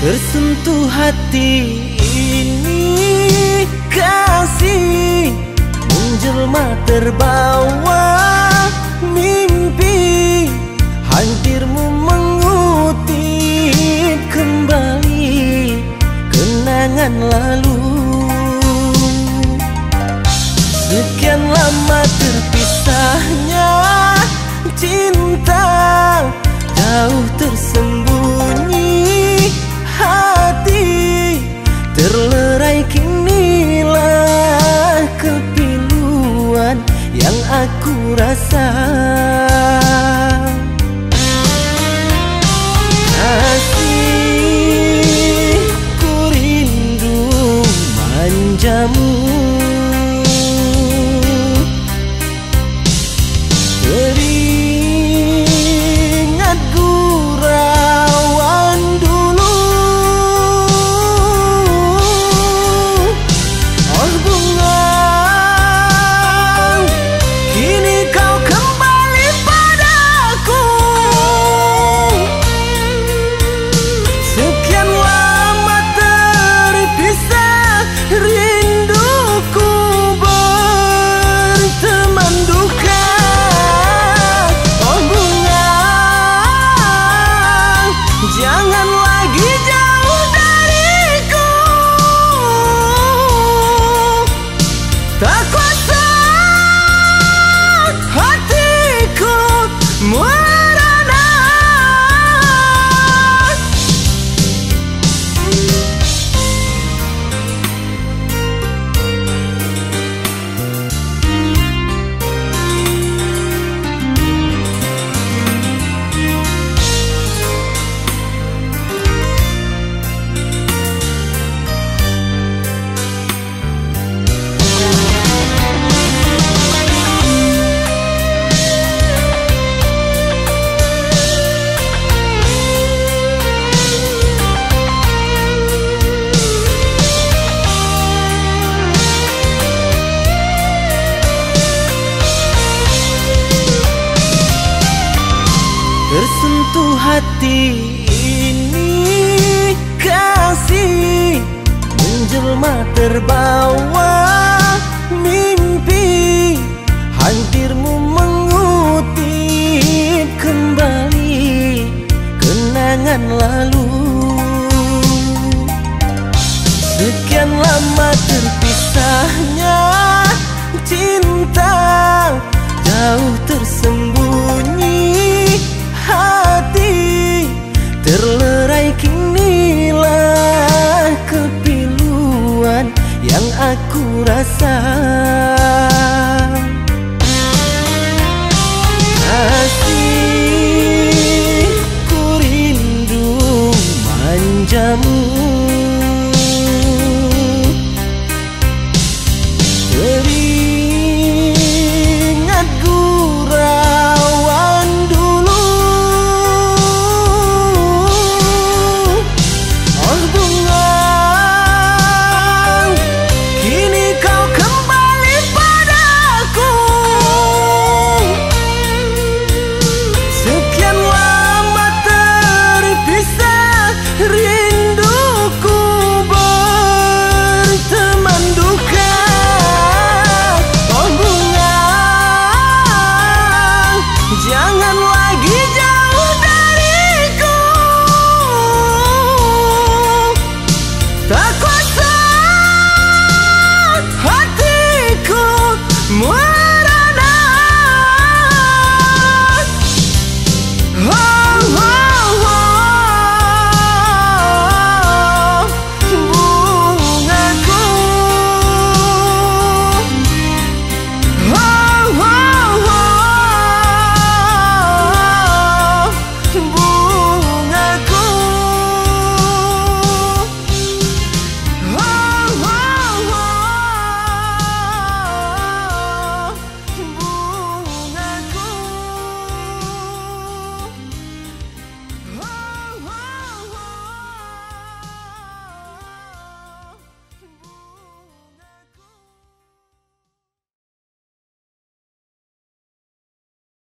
Tersentuh hati ini kasih Menjelma terbawa mimpi. Hadirmu mengutip kembali Kenangan lalu. Sekian lama terpisahnya cinta Jauh tersembunyi aku rasa Tersentuh hati ini kasih Menjelma terbawa mimpi. Hadirmu mengutip kembali Kenangan lalu. Sekian lama terpisahnya aku rasa